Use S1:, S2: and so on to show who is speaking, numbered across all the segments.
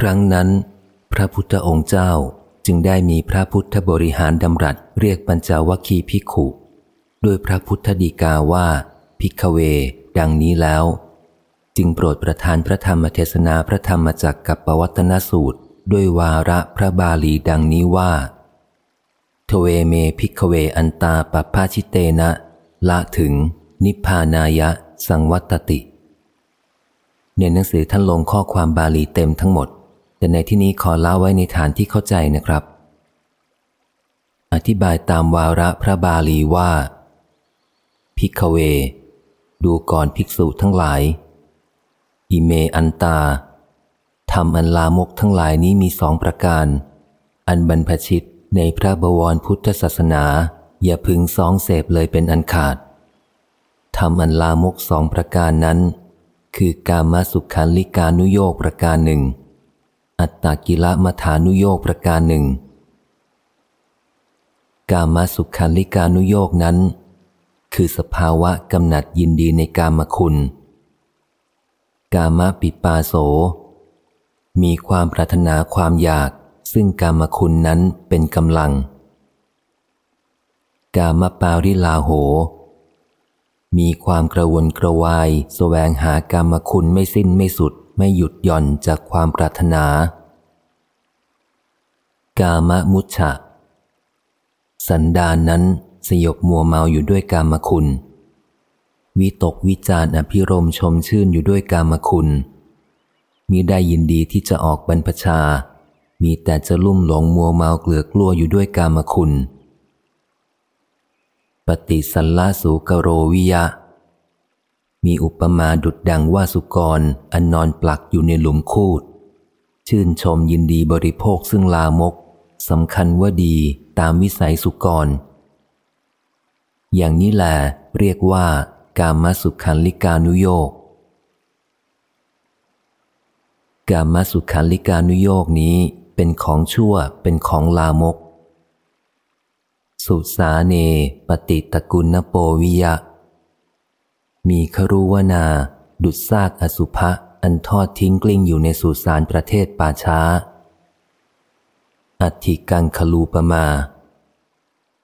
S1: ครั้งนั้น พระพุทธองค์เจ้าจึงได้มีพระพุทธบริหารดำรัสเรียกปัญจวัคคีย์ภิกขุด้วยพระพุทธฎีกาว่า ภิกขเว ดังนี้แล้ว จึงโปรดประทานพระธรรมเทศนาพระธรรมจักกัปปวัตตนสูตร ด้วยวาระพระบาลีดังนี้ว่าทเวเม ภิกขเวอันตาปัพพชิเตนะ ละถึง นิพพานายะ สังวัตติ ในหนังสือท่านลงข้อความบาลีเต็มทั้งหมด แต่ในที่นี้ขอเล่าไว้ในฐานที่เข้าใจนะครับ อธิบายตามวาระพระบาลีว่า พิกเว ดูก่อนภิกษุทั้งหลาย อิเมอันตาทำอันลามกทั้งหลายนี้มีสองประการ อันบรรพชิตในพระบวรพุทธศาสนา อย่าพึงสองเสพเลยเป็นอันขาดทำอันลามกสองประการนั้น คือกามาสุขันลิกานุโยกประการหนึ่ง อัตตากิละมัฐานุโยกประการหนึ่ง กามาสุขันลิกานุโยกนั้น คือสภาวะกำหนัดยินดีในกามคุณ กามปิปาโส มีความปรารถนาความอยากซึ่งกามคุณนั้นเป็นกำลัง กามปาริลาโห มีความกระวนกระวายสแสวงหากามคุณไม่สิ้นไม่สุด ไม่หยุดหย่อนจากความปรารถนา กามมุชะสันดานนั้นสยบมัวเมาอยู่ด้วยกามคุณ วิตกวิจารอภิรมชมชื่นอยู่ด้วยกามคุณ มีได้ยินดีที่จะออกบรรพชา มีแต่จะลุ่มหลงมัวเมาเกลือกลัวอยู่ด้วยกามคุณ ปฏิสัลลาสูกโรวิยะ มีอุปมาดุดดังว่าสุกรอันนอนปลักอยู่ในหลุมคูด ชื่นชมยินดีบริโภคซึ่งลามกสำคัญว่าดีตามวิสัยสุกร อย่างนี้แหละเรียกว่ากามสุขันลิกานุโยกกามสุขันลิกานุโยกนี้เป็นของชั่วเป็นของลามก สุสาเน ปฏิตกุลนโปวิยะ มีครุวนา ดุดซากอสุภะอันทอดทิ้งกลิ้งอยู่ในสุสานประเทศป่าช้า อัติกังคลูปมา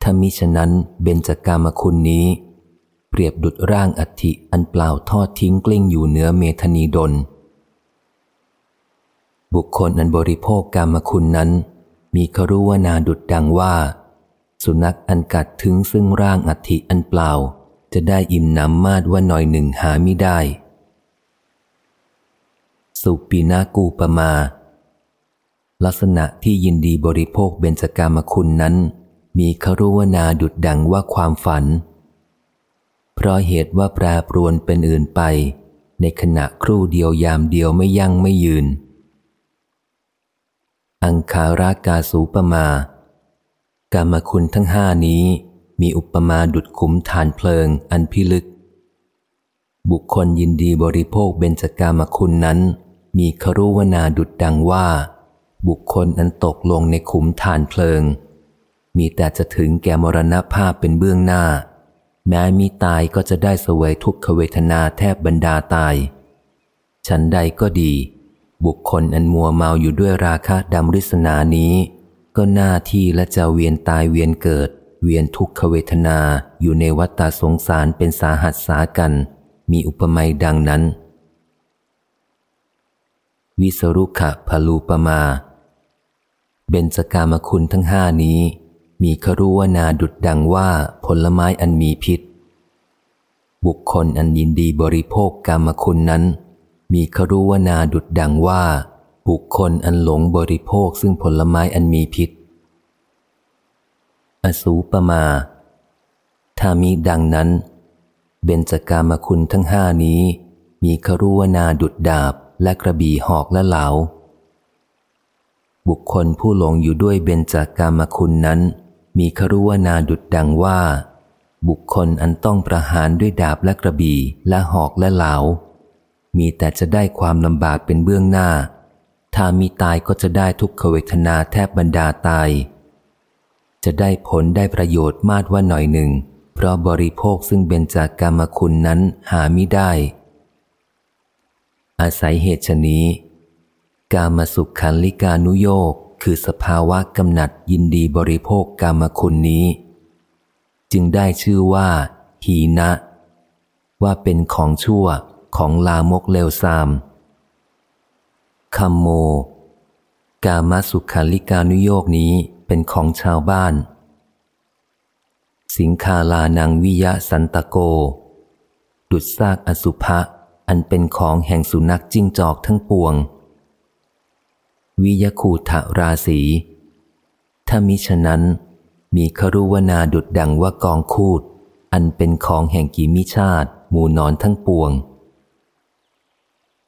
S1: ถ้ามิฉะนั้นเบญจกามคุณนี้ เปรียบดุดร่างอัฐิอันเปล่าทอดทิ้งกลิ้งอยู่เหนือเมธนีดลบุคคลอันบริโภคกรรมคุณนั้น มีครุวนาดุดดังว่า สุนัขอันกัดถึงซึ่งร่างอัฐิอันเปล่า จะได้อิ่มน้ำมาดว่าหน่อยหนึ่งหาไม่ได้ สุปีนากูปมา ลักษณะที่ยินดีบริโภคเบญจกรรมคุณนั้น มีครุวนาดุดดังว่าความฝัน เพราะเหตุว่าแปรปรวนเป็นอื่นไป ในขณะครู่เดียวยามเดียวไม่ยั่งไม่ยืน อังคารากาสูปมากามคุณทั้งห้านี้ มีอุปมาดุดขุมฐานเพลิงอันพิลึก บุคคลยินดีบริโภคเบญจกามคุณนั้น มีครุวนาดุดดังว่า บุคคลอันตกลงในขุมฐานเพลิง มีแต่จะถึงแก่มรณภาพเป็นเบื้องหน้า แม้มีตายก็จะได้สวยทุกขเวทนาแทบบรรดาตาย ฉันใดก็ดี บุคคลอันมัวเมาอยู่ด้วยราคะดำริษนานี้ ก็หน้าที่และจะเวียนตายเวียนเกิด เวียนทุกขเวทนาอยู่ในวัฏฏสงสารเป็นสาหัสสากัน มีอุปมาดังนั้น วิสรุขะพลูปมา เบญจกามคุณทั้งห้านี้ มีครุวนาดุดดังว่าผลไม้อันมีพิษ บุคคลอันยินดีบริโภคกามคุณนั้น มีครุวนาดุดดังว่า บุคคลอันหลงบริโภคซึ่งผลไม้อันมีพิษ อสูปมา ถ้ามีดังนั้น เบญจกามคุณทั้งห้านี้ มีครุวนาดุดดาบและกระบี่หอกและเหลา บุคคลผู้หลงอยู่ด้วยเบญจกามคุณนั้น มีครุวนาดุดดังว่า บุคคลอันต้องประหารด้วยดาบและกระบี่และหอกและเหลา มีแต่จะได้ความลำบากเป็นเบื้องหน้า ถ้ามีตายก็จะได้ทุกขเวทนาแทบบรรดาตาย จะได้ผลได้ประโยชน์มากว่าหน่อยหนึ่ง เพราะบริโภคซึ่งเบญจากกรรมคุณนั้นหาไม่ได้ อาศัยเหตุชนี้ กามสุขขันลิกานุโยกคือสภาวะกำหนัดยินดีบริโภคกามคุณนี้ จึงได้ชื่อว่าหีนะ ว่าเป็นของชั่วของลามกเลวซามคัมโม กามสุขันลิกานุโยกนี้ เป็นของชาวบ้าน สิงคาลานังวิยะสันตโก ดุดซากอสุภะอันเป็นของแห่งสุนัขจิ้งจอกทั้งปวง วิยคูทะราศีถ้ามิฉะนั้น มีครุวนาดุดดังว่ากองคูด อันเป็นของแห่งกิมิชาติหมู่นอนทั้งปวง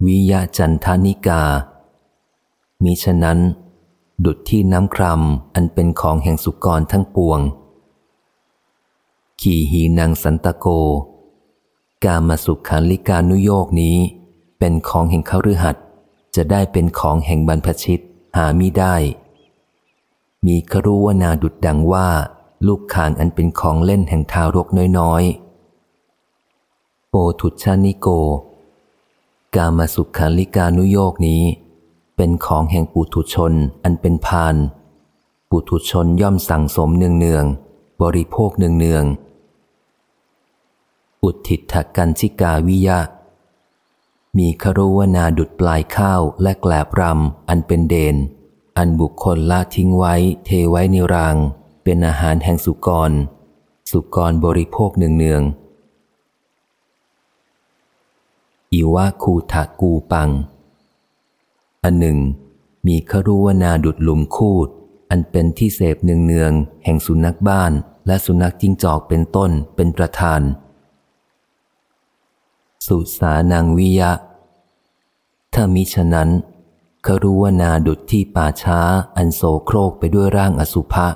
S1: วิยะจันทานิกามิฉะนั้น ดุดที่น้ำครามอันเป็นของแห่งสุกรทั้งปวง ขี่หีนางสันตโก กามาสุขขันลิกานุโยกนี้ เป็นของแห่งเขาฤหัสจะได้เป็นของแห่งบรรพชิตหามิได้ มีครุวนาดุดดังว่า ลูกขางอันเป็นของเล่นแห่งทารกน้อยๆโปทุชานิโก กามาสุขขันลิกานุโยกนี้ เป็นของแห่งปุถุชนอันเป็นพาน ปุถุชนย่อมสั่งสมเนืองๆบริโภคเนืองๆอุทิศกันชิกาวิยะ มีครุวนาดุดปลายข้าวและแกลบรำอันเป็นเดน อันบุคคลละทิ้งไว้เทไว้ในราง เป็นอาหารแห่งสุกร สุกรบริโภคเนืองๆอิวะคูทากูปัง อันหนึ่ง มีครุวนาดุดหลุมคูด อันเป็นที่เสพเนืองๆแห่งสุนัขบ้านและสุนัขจิ้งจอกเป็นต้นเป็นประธาน สุสานังวิยะ ถ้ามิฉะนั้นเขารู้ว่านาดุดที่ป่าช้าอันโศโครกไปด้วยร่างอสุภะ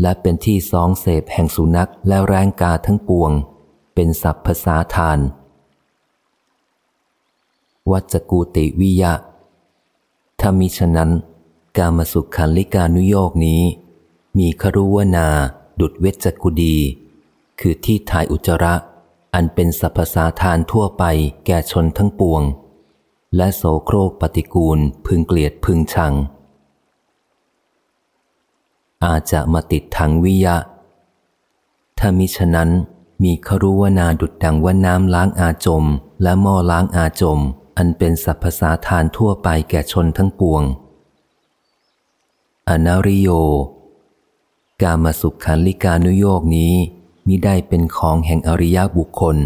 S1: และเป็นที่สองเสพแห่งสุนัขและแรงกาทั้งปวง เป็นสัพภาษาทาน วัจกูติวิยะ ถ้ามิฉะนั้น การมาสุขขันลิกานุโยกนี้ มีครุวนา ดุดเวจกุดี คือที่ถ่ายอุจระ อันเป็นสรรพสาทานทั่วไปแก่ชนทั้งปวง และโสโครกปฏิกูลพึงเกลียดพึงชัง อาจจะมาติดถังวิยะ ถ้ามิฉะนั้นมีครุวนาดุดดังว่าน้ำล้างอาจม และหม้อล้างอาจม อันเป็นสรรพสาทานทั่วไปแก่ชนทั้งปวง อนาริโย กามาสุขขันลิกานุโยกนี้มิได้เป็นของแห่งอริยบุคคล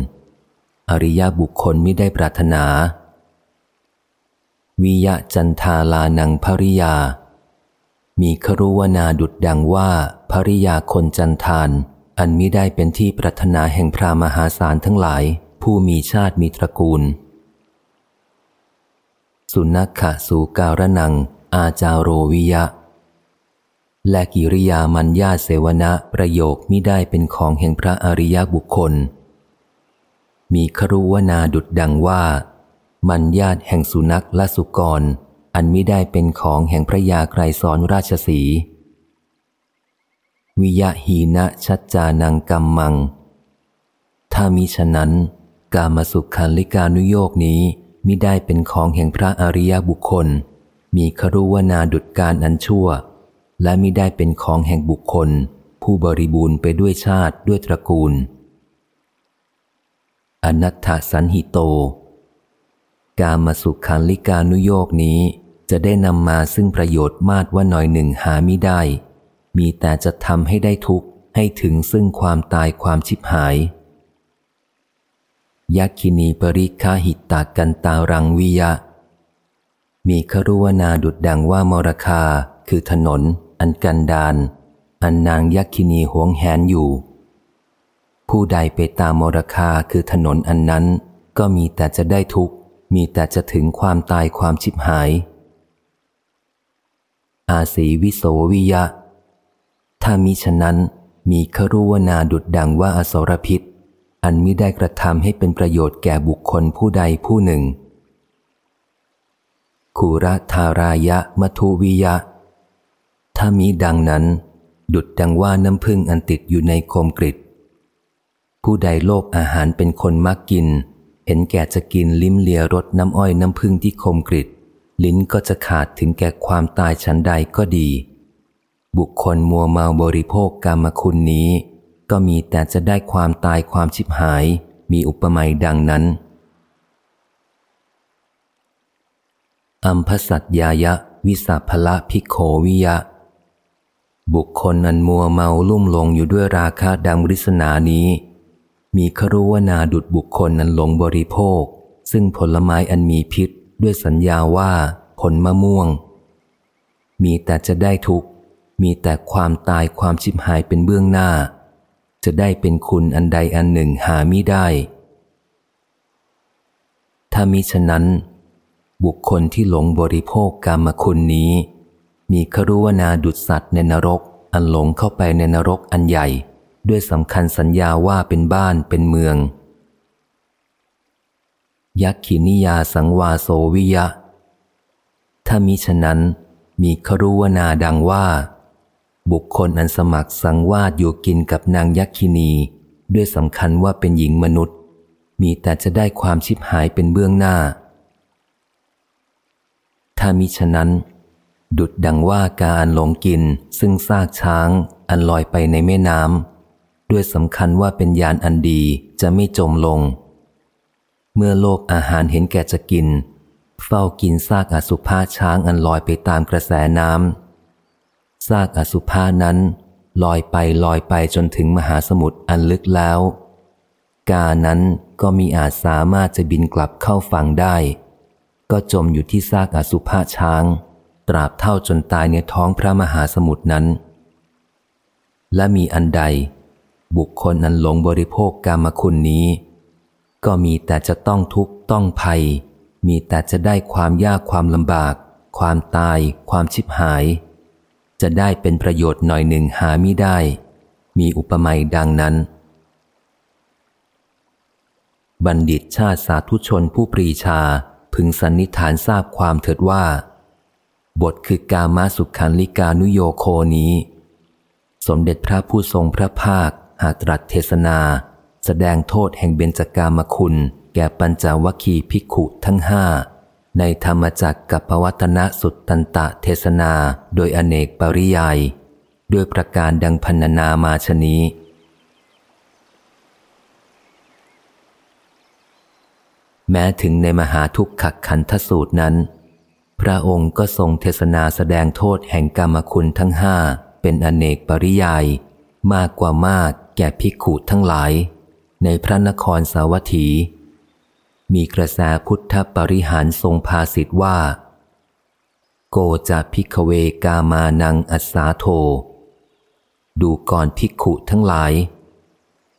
S1: อริยบุคคลมิได้ปรารถนา วิยะจันทาลานังภริยา มีครุวนาดุดดังว่าภริยาคนจันทาน อันมิได้เป็นที่ปรารถนาแห่งพระมหาศาลทั้งหลาย ผู้มีชาติมีตระกูล สุนัขขะสูการนัง อาจาโรวิยะ และกิริยามัญญาเสวนะประโยคมิได้เป็นของแห่งพระอริยบุคคล มีครุวนาดุดดังว่า มัญญาตแห่งสุนัขและสุกร อันมิได้เป็นของแห่งพระยาไกรสอนราชสี วิยะหีนะชัดจานังกัมมัง ถ้ามิฉะนั้น กามสุขคันลิกานุโยกนี้ มิได้เป็นของแห่งพระอริยบุคคล มีครุวนาดุดการอันชั่ว และมิได้เป็นของแห่งบุคคล ผู้บริบูรณ์ไปด้วยชาติด้วยตระกูล อนัตถสันหิโต การมาสุขันลิกานุโยกนี้จะได้นำมาซึ่งประโยชน์มากว่าหน่อยหนึ่งหาไม่ได้ มีแต่จะทำให้ได้ทุกข์ให้ถึงซึ่งความตายความชิบหาย ยักคินีปริคาหิตตากันตารังวิยะ มีครุวนาดุดดังว่ามรคาคือถนน อันกันดาน อันนางยักษินีหวงแหนอยู่ ผู้ใดไปตามมรคาคือถนนอันนั้น ก็มีแต่จะได้ทุกข์ มีแต่จะถึงความตายความชิบหาย อาศีวิโสวิยะ ถ้ามิฉะนั้นมีครุวนาดุดดังว่าอสรพิษ อันมิได้กระทำให้เป็นประโยชน์แก่บุคคลผู้ใดผู้หนึ่งคูรธารายะมทุวิยะ ถ้ามีดังนั้น ดุดดังว่าน้ำพึ่งอันติดอยู่ในโคมกริดผู้ใดโลกอาหารเป็นคนมักกิน เห็นแก่จะกินลิ้มเลียรสน้ำอ้อยน้ำพึ่งที่คมกริดลิ้นก็จะขาดถึงแก่ความตายชั้นใดก็ดี บุคคลมัวเมาบริโภคกรรมคุณนี้ ก็มีแต่จะได้ความตายความชิบหาย มีอุปมาดังนั้น อัมพสัตยายะ วิสัพละพิโควิยะ บุคคลนันมัวเมาลุ่มลงอยู่ด้วยราคาดังริษนานี้ มีครุวนาดุดบุคคลนั้นหลงบริโภค ซึ่งผลไม้อันมีพิษด้วยสัญญาว่าผลมะม่วง มีแต่จะได้ทุกมีแต่ความตายความชิบหายเป็นเบื้องหน้า จะได้เป็นคุณอันใดอันหนึ่งหามิได้ ถ้ามิฉะนั้น บุคคลที่หลงบริโภคกรรมคุณนี้ มีครุวนาดุดสัตว์ในนรก อันหลงเข้าไปในนรกอันใหญ่ ด้วยสำคัญสัญญาว่าเป็นบ้านเป็นเมือง ยักขินิยาสังวาโสวิยะ ถ้ามิฉะนั้น มีครุวนาดังว่า บุคคลอันสมัครสังวาสอยู่กินกับนางยักษินี ด้วยสำคัญว่าเป็นหญิงมนุษย์ มีแต่จะได้ความชิบหายเป็นเบื้องหน้า ถ้ามิฉะนั้น ดุดดังว่ากาอันหลงกินซึ่งซากช้างอันลอยไปในแม่น้ำด้วยสำคัญว่าเป็นยานอันดีจะไม่จมลง เมื่อโลกอาหารเห็นแก่จะกิน เฝ้ากินซากอสุภาช้างอันลอยไปตามกระแสน้ำ ซากอสุภานั้น ลอยไปลอยไปจนถึงมหาสมุทรอันลึกแล้ว กานั้นก็มีอาจสามารถจะบินกลับเข้าฝั่งได้ ก็จมอยู่ที่ซากอสุภาช้าง ตราบเท่าจนตายในท้องพระมหาสมุทรนั้น และมีอันใด บุคคลอันหลงบริโภคกรรมคุณนี้ ก็มีแต่จะต้องทุกข์ต้องภัย มีแต่จะได้ความยากความลำบาก ความตาย ความชิบหาย จะได้เป็นประโยชน์หน่อยหนึ่งหาไม่ได้ มีอุปมาดังนั้น บัณฑิตชาติสาธุชนผู้ปรีชาพึงสันนิฐานทราบความเถิดว่า บทคือกามาสุขันลิกานุโยโคนี้ สมเด็จพระผู้ทรงพระภาค หาตรัสเทศนา แสดงโทษแห่งเบญจกามคุณ แก่ปัญจวัคคีภิกขุทั้งห้า ในธรรมจักรกับปวัตนะสุตตันตะเทศนาโดยอเนกปริยายด้วยประการดังพันนามาชนี้ แม้ถึงในมหาทุกขขันธสูตรนั้น พระองค์ก็ทรงเทศนาแสดงโทษแห่งกรรมคุณทั้งห้าเป็นอเนกปริยาย มากกว่ามากแก่ภิกขุทั้งหลาย ในพระนครสาวัตถี มีกระแสพุทธปริหารทรงภาสิทธว่า โกจะพิกเวกามานังอัสาโท ดูก่อนภิกขุทั้งหลาย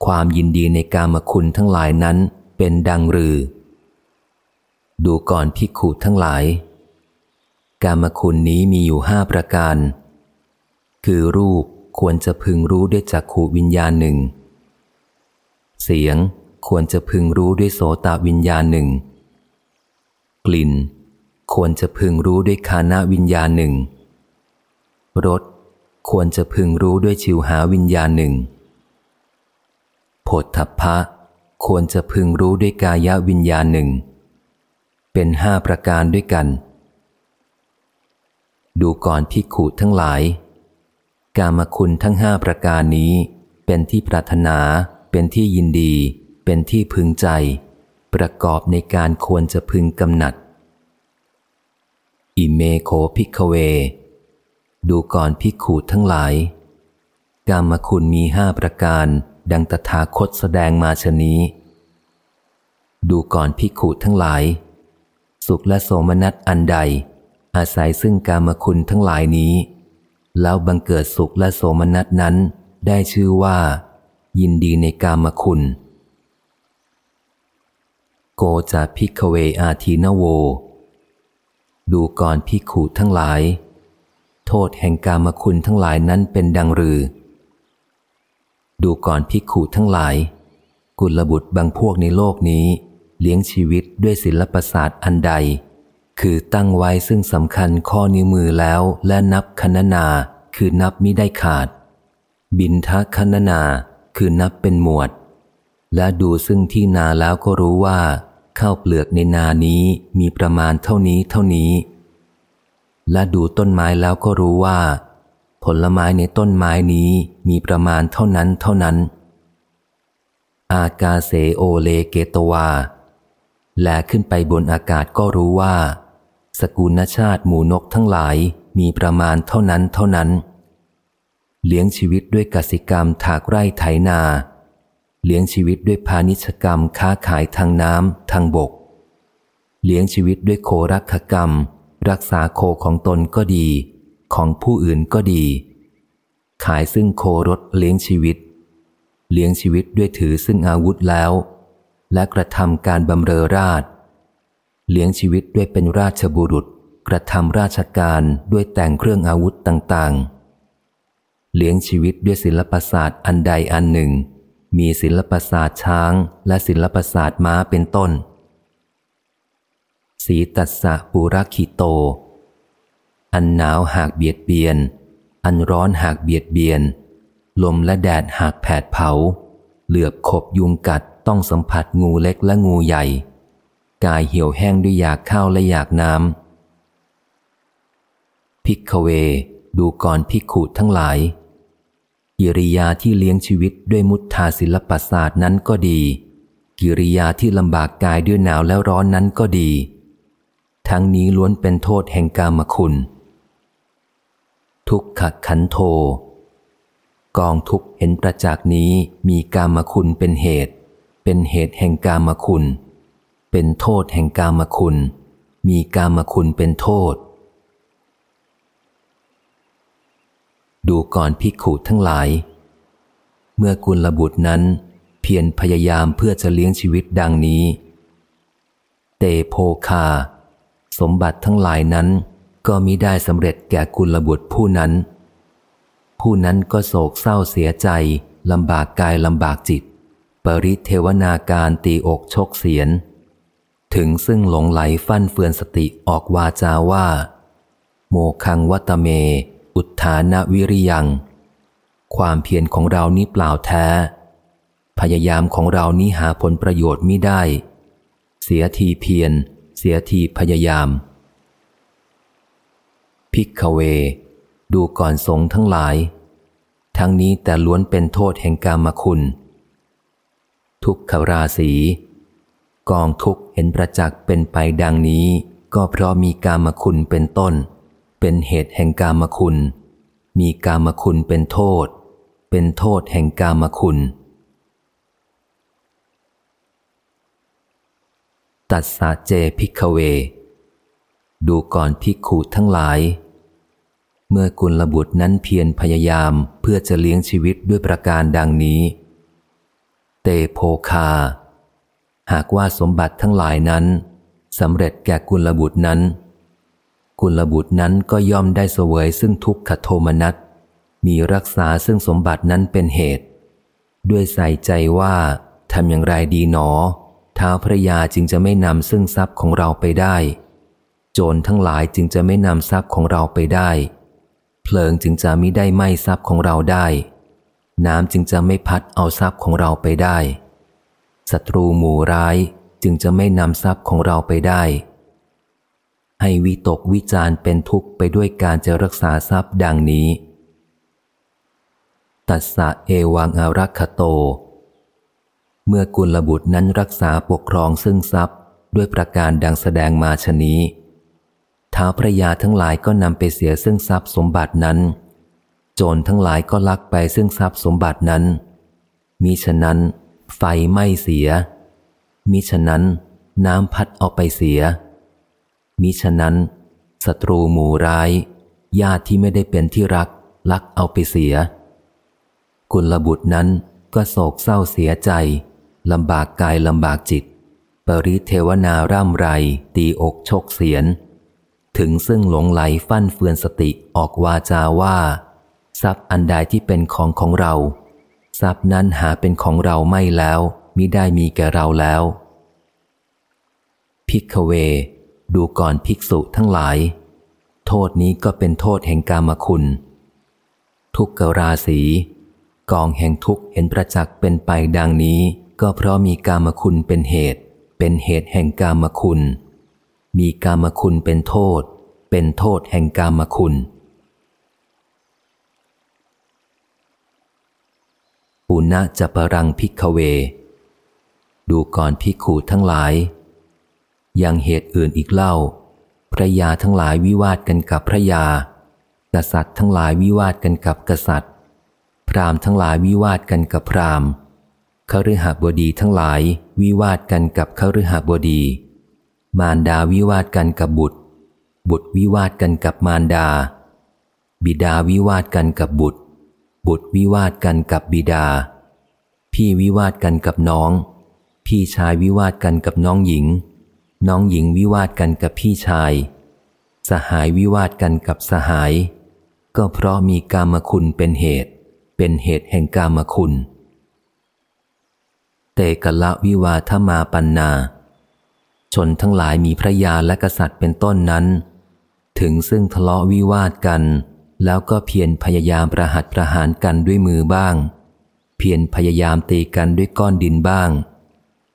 S1: ความยินดีในกามคุณทั้งหลายนั้นเป็นดังรือ ดูก่อนภิกขุทั้งหลาย กามคุณนี้มีอยู่ห้าประการ คือรูปควรจะพึงรู้ด้วยจักขูวิญญาณหนึ่ง เสียง ควรจะพึงรู้ด้วยโสตวิญญาณหนึ่ง กลิ่น ควรจะพึงรู้ด้วยคานาวิญญาณหนึ่งรสควรจะพึงรู้ด้วยชิวหาวิญญาณหนึ่งผฏฐัพพะ ควรจะพึงรู้ด้วยกายวิญญาณหนึ่ง เป็นห้าประการด้วยกัน ดูก่อนภิกขุทั้งหลาย กามคุณทั้งห้าประการนี้เป็นที่ปรารถนาเป็นที่ยินดี เป็นที่พึงใจ ประกอบในการควรจะพึงกำหนัด อิเมโข ภิกขเว ดูก่อนภิกขุทั้งหลาย กามคุณมีห้าประการดังตถาคตแสดงมาฉะนี้ ดูก่อนภิกขุทั้งหลาย สุขและโสมนัสอันใด อาศัยซึ่งกามคุณทั้งหลายนี้ แล้วบังเกิดสุขและโสมนัสนั้นได้ชื่อว่า ยินดีในกามคุณ โกจะพิกเวอาทีนโว ดูก่อนพิกขุทั้งหลาย โทษแห่งกามคุณทั้งหลายนั้นเป็นดังรือ ดูก่อนพิกขุทั้งหลาย กุลบุตรบางพวกในโลกนี้ เลี้ยงชีวิตด้วยศิลปศาสตร์อันใด คือตั้งไว้ซึ่งสำคัญข้อนิ้วมือแล้วและนับคณนาคือนับมิได้ขาด บินทะคณนาคือนับเป็นหมวดและดูซึ่งที่นาแล้วก็รู้ว่า ข้าวเปลือกในนานี้มีประมาณเท่านี้เท่านี้ และดูต้นไม้แล้วก็รู้ว่า ผลไม้ในต้นไม้นี้มีประมาณเท่านั้นเท่านั้น อากาเสโอเลเกตวา แลขึ้นไปบนอากาศก็รู้ว่า สกุลชาติหมูนกทั้งหลายมีประมาณเท่านั้นเท่านั้น เลี้ยงชีวิตด้วยกสิกรรมถากไร่ไถนา เลี้ยงชีวิตด้วยพาณิชกรรมค้าขายทางน้ำทางบก เลี้ยงชีวิตด้วยโครักกรรม รักษาโคของตนก็ดี ของผู้อื่นก็ดี ขายซึ่งโครถเลี้ยงชีวิต เลี้ยงชีวิตด้วยถือซึ่งอาวุธแล้ว และกระทำการบำเรอราช เลี้ยงชีวิตด้วยเป็นราชบุรุษ กระทำราชการด้วยแต่งเครื่องอาวุธต่างๆ เลี้ยงชีวิตด้วยศิลปศาสตร์อันใดอันหนึ่ง มีศิลปศาสตร์ช้าง และศิลปศาสตร์ม้าเป็นต้น สีตัสสะปุรคิโต อันหนาวหากเบียดเบียน อันร้อนหากเบียดเบียน ลมและแดดหากแผดเผา เหลือบขบยุงกัดต้องสัมผัสงูเล็กและงูใหญ่ กายเหี่ยวแห้งด้วยอยากข้าวและอยากน้ำพิกเว ดูก่อนพิกขุทั้งหลาย กิริยาที่เลี้ยงชีวิตด้วยมุทธาศิลปศาสตร์นั้นก็ดี กิริยาที่ลำบากกายด้วยหนาวแล้วร้อนนั้นก็ดี ทั้งนี้ล้วนเป็นโทษแห่งกามคุณ ทุกขขันโท กองทุกเห็นประจักษ์นี้มีกามคุณเป็นเหตุ เป็นเหตุแห่งกามคุณ เป็นโทษแห่งกามคุณ มีกามคุณเป็นโทษ ดูก่อนพิกขุทั้งหลาย เมื่อกุลบุตรนั้น เพียรพยายามเพื่อจะเลี้ยงชีวิตดังนี้ เตโพคา สมบัติทั้งหลายนั้น ก็มิได้สำเร็จแก่กุลบุตรผู้นั้น ผู้นั้นก็โศกเศร้าเสียใจลำบากกายลำบากจิต ปริเทวนาการตีอกชกเสียน ถึงซึ่งหลงไหลฟั่นเฟือนสติออกวาจาว่า โมคังวัตเม อุทานวิริยัง ความเพียรของเรานี้เปล่าแท้ พยายามของเรานี้หาผลประโยชน์ไม่ได้ เสียทีเพียร เสียทีพยายาม พิกเว ดูก่อนสงทั้งหลาย ทั้งนี้แต่ล้วนเป็นโทษแห่งกามคุณ ทุกขราศีกองทุกเห็นประจักษ์เป็นไปดังนี้ ก็เพราะมีกามคุณเป็นต้น เป็นเหตุแห่งกามคุณ มีกามคุณเป็นโทษ เป็นโทษแห่งกามคุณ ตัดสาเจพิกเว ดูก่อนพิกขูทั้งหลาย เมื่อกุลบุตรนั้นเพียรพยายามเพื่อจะเลี้ยงชีวิตด้วยประการดังนี้ เตโพคา หากว่าสมบัติทั้งหลายนั้นสำเร็จแก่กุลบุตรนั้น กุลบุตรนั้นก็ย่อมได้เสวยซึ่งทุกขโทมนัส มีรักษาซึ่งสมบัตินั้นเป็นเหตุ ด้วยใส่ใจว่าทำอย่างไรดีหนอ ท้าวพระยาจึงจะไม่นำซึ่งทรัพย์ของเราไปได้ โจรทั้งหลายจึงจะไม่นำทรัพย์ของเราไปได้ เพลิงจึงจะมิได้ไหม้ทรัพย์ของเราได้ น้ำจึงจะไม่พัดเอาทรัพย์ของเราไปได้ศัตรูหมู่ร้ายจึงจะไม่นำทรัพย์ของเราไปได้ ให้วิตกวิจารเป็นทุกข์ไปด้วยการจะรักษาทรัพย์ดังนี้ ตัสสะเอวังอารักขโต เมื่อกุลบุตรนั้นรักษาปกครองซึ่งทรัพย์ด้วยประการดังแสดงมาชนี้ท้าพระยาทั้งหลายก็นำไปเสียซึ่งทรัพย์สมบัตินั้น โจรทั้งหลายก็ลักไปซึ่งทรัพย์สมบัตินั้น มิฉะนั้นไฟไม่เสีย มิฉะนั้นน้ำพัดออกไปเสีย มิฉะนั้นศัตรูหมู่ร้าย ญาติที่ไม่ได้เป็นที่รัก ลักเอาไปเสีย กุลบุตรนั้นก็โศกเศร้าเสียใจลำบากกายลำบากจิต ปริเทวนาร่ำไร ตีอกชกเสียน ถึงซึ่งหลงไหลฟั่นเฟือนสติออกวาจาว่า ทรัพย์อันใดที่เป็นของของเรา ทรัพย์นั้นหาเป็นของเราไม่แล้วมิได้มีแก่เราแล้ว พิกเว ดูก่อนภิกษุทั้งหลาย โทษนี้ก็เป็นโทษแห่งกามคุณ ทุกขราศีกองแห่งทุกเห็นประจักษ์เป็นไปดังนี้ ก็เพราะมีกามคุณเป็นเหตุ เป็นเหตุแห่งกามคุณ มีกามคุณเป็นโทษ เป็นโทษแห่งกามคุณ ปุณะจะปรังพิกเว ดูก่อนพิขูทั้งหลาย ยังเหตุอื่นอีกเล่า พระยาทั้งหลายวิวาทกันกับพระยา กษัตริย์ทั้งหลายวิวาทกันกับกษัตริย์ พราหมณ์ทั้งหลายวิวาทกันกับพราหมณ์คฤหบดีทั้งหลายวิวาทกันกับคฤหบดี มารดาวิวาทกันกับบุตร บุตรวิวาทกันกับมารดา บิดาวิวาทกันกับบุตร บุตรวิวาทกันกับบิดา พี่วิวาทกันกับน้อง พี่ชายวิวาทกันกับน้องหญิง น้องหญิงวิวาทกันกับพี่ชาย สหายวิวาทกันกับสหาย ก็เพราะมีกามคุณเป็นเหตุ เป็นเหตุแห่งกามคุณ เตกละวิวาทมาปันนา ชนทั้งหลายมีพระยาและกษัตริย์เป็นต้นนั้น ถึงซึ่งทะเลาะวิวาทกัน แล้วก็เพียรพยายามประหัตประหารกันด้วยมือบ้าง เพียรพยายามตีกันด้วยก้อนดินบ้าง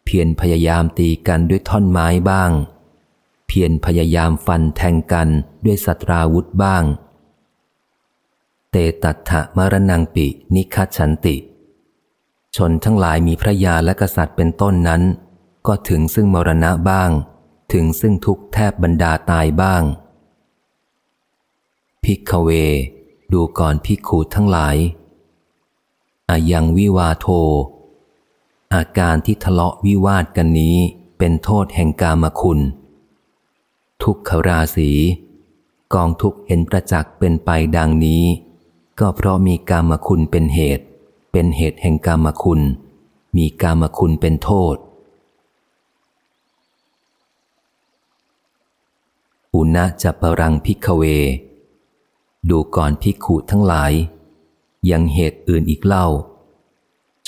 S1: เพียรพยายามตีกันด้วยท่อนไม้บ้าง เพียรพยายามฟันแทงกันด้วยศัสตราวุธบ้าง เตตัตถะมรณังปินิคัจฉันติ ชนทั้งหลายมีพระยาและกษัตริย์เป็นต้นนั้น ก็ถึงซึ่งมรณะบ้าง ถึงซึ่งทุกข์แทบบรรดาตายบ้าง ภิกขเว ดูก่อนภิกขุทั้งหลายอะยังวิวาโท อาการที่ทะเลาะวิวาทกันนี้เป็นโทษแห่งกามคุณ ทุกขราศีกองทุกเห็นประจักษ์เป็นไปดังนี้ ก็เพราะมีกามคุณเป็นเหตุ เป็นเหตุแห่งกามคุณ มีกามคุณเป็นโทษอุณะจะปรังพิกเว ดูก่อนพิกขุทั้งหลาย ยังเหตุอื่นอีกเล่า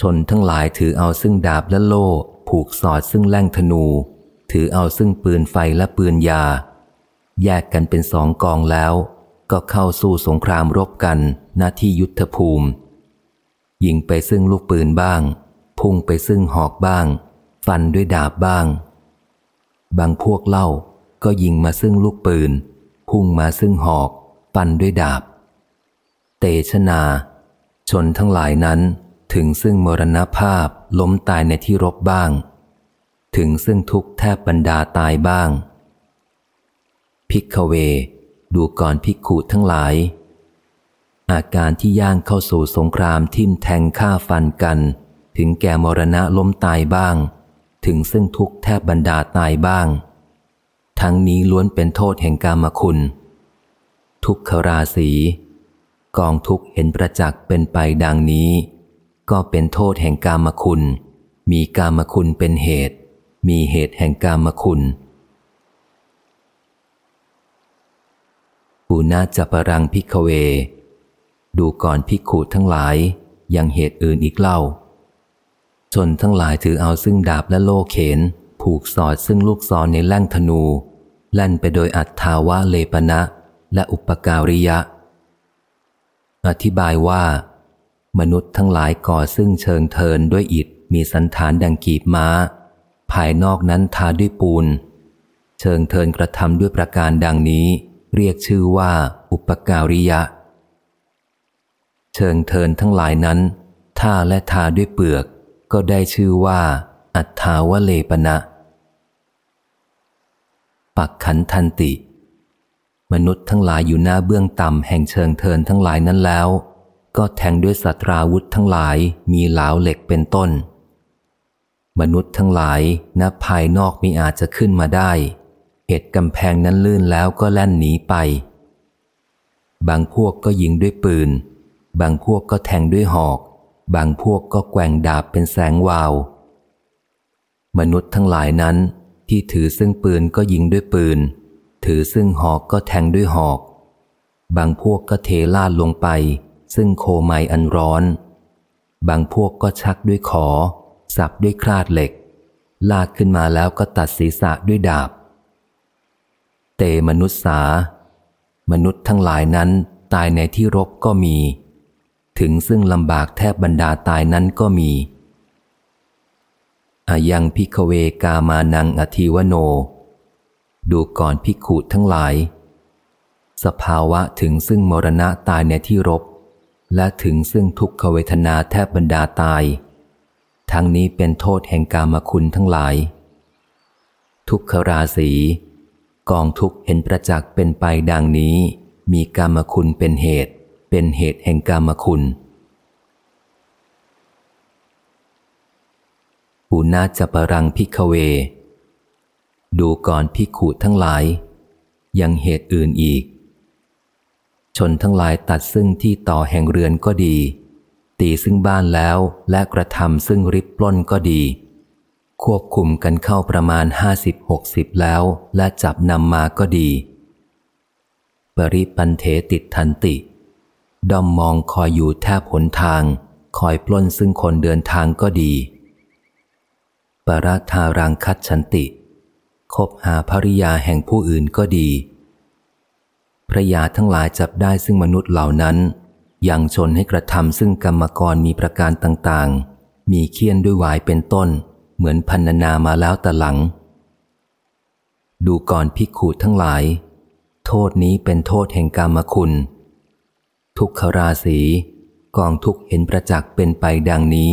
S1: ชนทั้งหลายถือเอาซึ่งดาบและโล่ผูกสอดซึ่งแล่งธนู ถือเอาซึ่งปืนไฟและปืนยา แยกกันเป็นสองกองแล้ว ก็เข้าสู้สงครามรบกันหน้าที่ยุทธภูมิ ยิงไปซึ่งลูกปืนบ้าง พุ่งไปซึ่งหอกบ้าง ฟันด้วยดาบบ้าง บางพวกเล่าก็ยิงมาซึ่งลูกปืน พุ่งมาซึ่งหอก ฟันด้วยดาบ เตชนา ชนทั้งหลายนั้น ถึงซึ่งมรณภาพล้มตายในที่รบบ้าง ถึงซึ่งทุกแทบบรรดาตายบ้าง พิกเว ดูก่อนพิกขูทั้งหลาย อาการที่ย่างเข้าสู่สงครามทิ่มแทงฆ่าฟันกัน ถึงแก่มรณะล้มตายบ้าง ถึงซึ่งทุกแทบบรรดาตายบ้าง ทั้งนี้ล้วนเป็นโทษแห่งกามคุณ ทุกขราศีกองทุกเห็นประจักษ์เป็นไปดังนี้ ก็เป็นโทษแห่งกามคุณ มีกามคุณเป็นเหตุ มีเหตุแห่งกามคุณปูนาจะปรังพิกเว ดูก่อนพิกขุทั้งหลาย ยังเหตุอื่นอีกเล่า ชนทั้งหลายถือเอาซึ่งดาบและโลเขน ผูกสอดซึ่งลูกศรในแล่งธนู แล่นไปโดยอัตถาวะเลปนะ และอุปการิยะ อธิบายว่า มนุษย์ทั้งหลายก่อซึ่งเชิงเทินด้วยอิฐมีสันฐานดังกีบม้า ภายนอกนั้นทาด้วยปูน เชิงเทินกระทำด้วยประการดังนี้ เรียกชื่อว่า อุปการิยะ เชิงเทินทั้งหลายนั้นท่าและทาด้วยเปลือก ก็ได้ชื่อว่า อัฏฐาวเลปณะปักขันทันติ มนุษย์ทั้งหลายอยู่หน้าเบื้องต่ำแห่งเชิงเทินทั้งหลายนั้นแล้ว ก็แทงด้วยสัตราวุธทั้งหลายมีเหลาเหล็กเป็นต้น มนุษย์ทั้งหลายนับภายนอกมีอาจจะขึ้นมาได้ เหตุกำแพงนั้นลื่นแล้วก็แล่นหนีไป บางพวกก็ยิงด้วยปืน บางพวกก็แทงด้วยหอก บางพวกก็แกว่งดาบเป็นแสงวาว มนุษย์ทั้งหลายนั้น ที่ถือซึ่งปืนก็ยิงด้วยปืน ถือซึ่งหอกก็แทงด้วยหอก บางพวกก็เทลาดลงไป ซึ่งโคไมอันร้อน บางพวกก็ชักด้วยขอ สับด้วยคราดเหล็ก ลากขึ้นมาแล้วก็ตัดศีรษะด้วยดาบ เตมนุษสามนุษย์ทั้งหลายนั้นตายในที่รบก็มี ถึงซึ่งลำบากแทบบรรดาตายนั้นก็มีอายังพิกเวกามานังอธิวโน ดูก่อนพิกขุทั้งหลาย สภาวะถึงซึ่งมรณะตายในที่รบ และถึงซึ่งทุกขเวทนาแทบบรรดาตาย ทั้งนี้เป็นโทษแห่งกามคุณทั้งหลาย ทุกขราศีกองทุกเห็นประจักษ์เป็นไปดังนี้ มีกามคุณเป็นเหตุ เป็นเหตุแห่งกามคุณปูนาจะปรังพิกเว ดูก่อนพิขูทั้งหลาย ยังเหตุอื่นอีก ชนทั้งหลายตัดซึ่งที่ต่อแห่งเรือนก็ดี ตีซึ่งบ้านแล้วและกระทำซึ่งริบปล้นก็ดี ควบคุมกันเข้าประมาณห้าสิบหกสิบแล้ว และจับนำมาก็ดี ปริปันเทติดทันติ ด้อมมองคอยอยู่แทบหนทาง คอยปล้นซึ่งคนเดินทางก็ดี ปราทารังคัดฉันติ คบหาภริยาแห่งผู้อื่นก็ดี พระยาทั้งหลายจับได้ซึ่งมนุษย์เหล่านั้นยังชนให้กระทำซึ่งกรรมกรมีประการต่างๆ มีเคียนด้วยวายเป็นต้น เหมือนพันนามาแล้วแต่หลัง ดูก่อนพิกขูทั้งหลาย โทษนี้เป็นโทษแห่งกรรมคุณ ทุกขราศีกองทุกเห็นประจักษ์เป็นไปดังนี้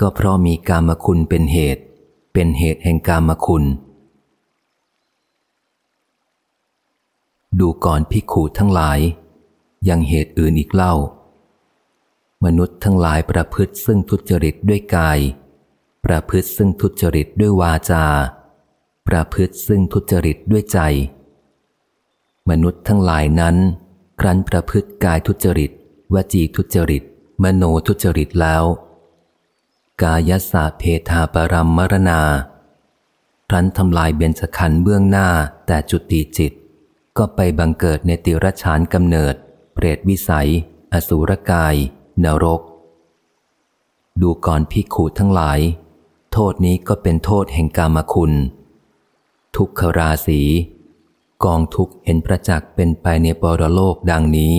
S1: ก็เพราะมีกรรมคุณเป็นเหตุ เป็นเหตุแห่งกามคุณ ดูก่อนพิกขูทั้งหลาย ยังเหตุอื่นอีกเล่า มนุษย์ทั้งหลายประพฤติซึ่งทุจริตด้วยกาย ประพฤติซึ่งทุจริตด้วยวาจา ประพฤติซึ่งทุจริตด้วยใจ มนุษย์ทั้งหลายนั้น ครั้นประพฤติกายทุจริตวจีทุจริต มโนทุจริตแล้ว กายสาเพทาปรัมมรณาครั้นทำลายเบญจขันธ์เบื้องหน้าแต่จุติจิต ก็ไปบังเกิดในติรชานกำเนิด เปรตวิสัย อสูรกาย นรก ดูก่อนพิขูทั้งหลาย โทษนี้ก็เป็นโทษแห่งกามคุณ ทุกขราศีกองทุกเห็นประจักษ์เป็นไปในปรโลกดังนี้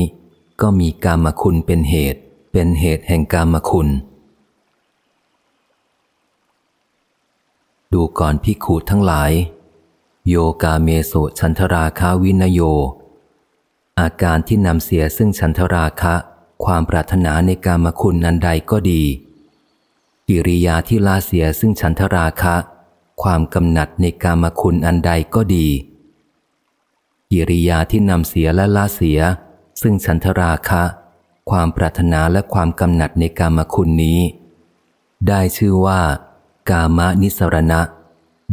S1: ก็มีกามคุณเป็นเหตุ เป็นเหตุแห่งกามคุณ ดูก่อนพิขูทั้งหลาย โยกาเมโสชันทราคาวินโย อาการที่นำเสียซึ่งชันทราคะ ความปรารถนาในกามคุณนันใดก็ดี กิริยาที่ลาเสียซึ่งชันทราคะ ความกำหนัดในกามคุณอันใดก็ดี กิริยาที่นำเสียและลาเสีย ซึ่งชันทราคะ ความปรารถนาและความกำหนัดในกามคุณนี้ ได้ชื่อว่า กามนิสรณะ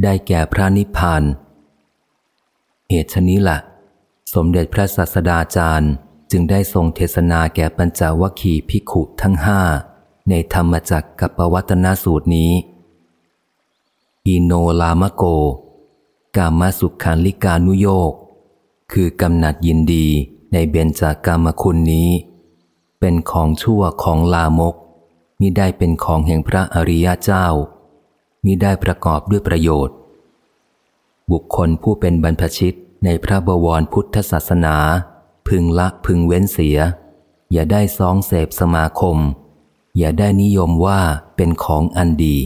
S1: ได้แก่พระนิพพาน เหตุชนี้ละ่ะ สมเด็จพระสัสดาจารย์จึงได้ทรงเทศนาแก่ปัญจวัคคีภิกขุทั้งห้าในธรรมจักกับปวัตนสูตรนี้อีโนลามโก กามาสุขันลิกานุโยก คือกำหนัดยินดีในเบญจากามคุณนี้ เป็นของชั่วของลามกมิได้เป็นของแห่งพระอริยเจ้ามิได้ประกอบด้วยประโยชน์ บุคคลผู้เป็นบรรพชิตในพระบวรพุทธศาสนา พึงละพึงเว้นเสีย อย่าได้ซองเสพสมาคม อย่าได้นิยมว่าเป็นของอันดี